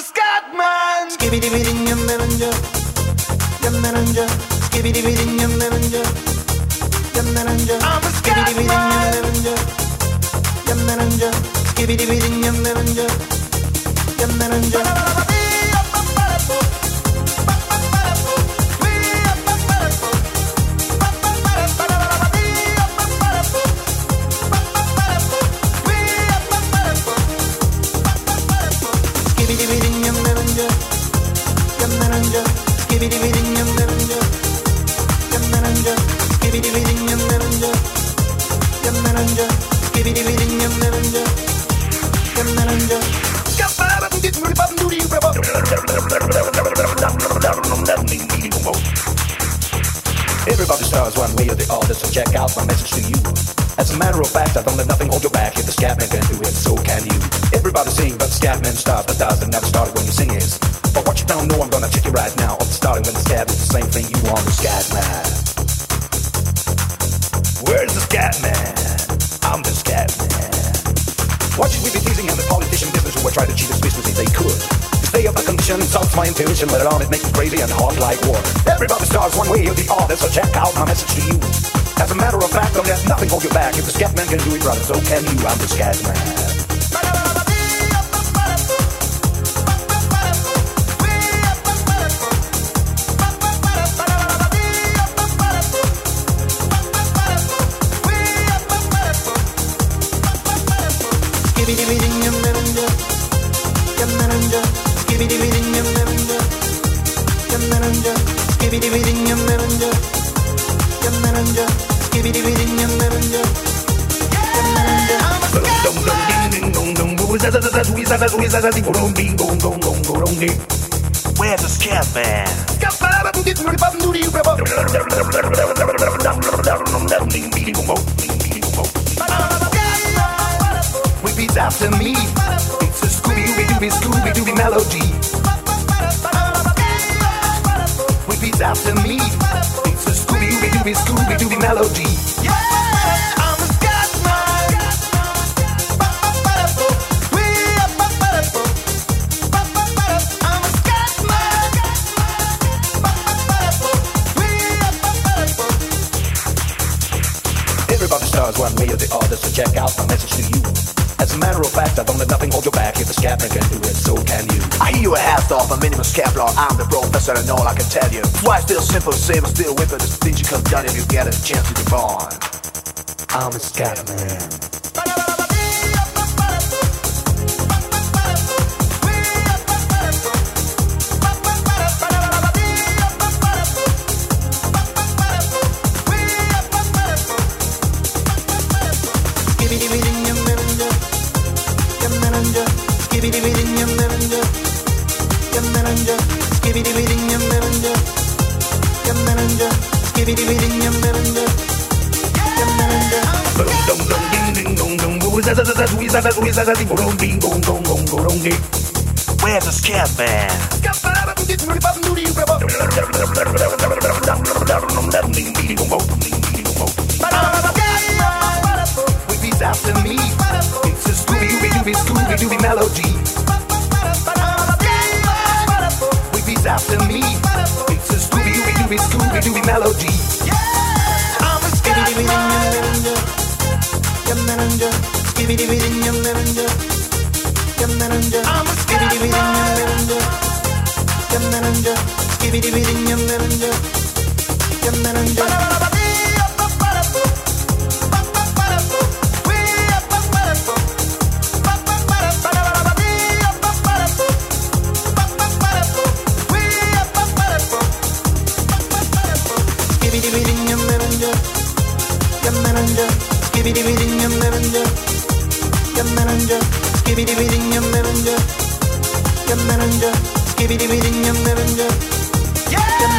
a. Skibidi bidi yum naranja, yum naranja. Skibidi bidi yum naranja, yum naranja. I'm a scatman. Yum naranja, skibidi bidi yum naranja, yum naranja. Everybody stars one way or the other, so check out my message to you. As a matter of fact, I don't let nothing hold you back. If the Scatman can do it, so can you. Everybody sing, but the Scatman starts, but doesn't never started when you sing is. But what you don't know, I'm gonna check you right now. The starting when the scat is the same thing you want, the Scatman. Try to cheat his business if they could? Stay up a condition, insults my intuition, let it on, it makes me crazy and hot like water. Everybody stars one way or the other, so check out my message to you. As a matter of fact, don't let nothing hold you back. If the Scatman can do it, brother, so can you. I'm the Scatman. Where's the scat man? Repeats after me. Scooby Dooby Dooby Scooby Dooby melody. Repeats after me. It's a Scooby Dooby Dooby Scooby Dooby melody. Everybody starts one way or the other, so check out my message to you. Matter of fact, I don't let nothing hold you back. If the Scatman can do it, so can you. I hear you a half off a minimum Kevlar. I'm the professor and all I can tell you. Why still simple, same, still whipper. The things you come done if you get a chance to be born. I'm a Scatman. Where's the scat man? Repeats after me. It's a Scooby Dooby Scooby Dooby melody. After me. It's a Scooby Dooby Scooby Dooby melody. Yeah, I'm a yum naranja. I'm a skibidi bidi yum naranja. Skibidi bidi yum naranja, yum naranja. Skibidi bidi yum naranja yum naranja, skibidi bidi yum naranja, yum naranja,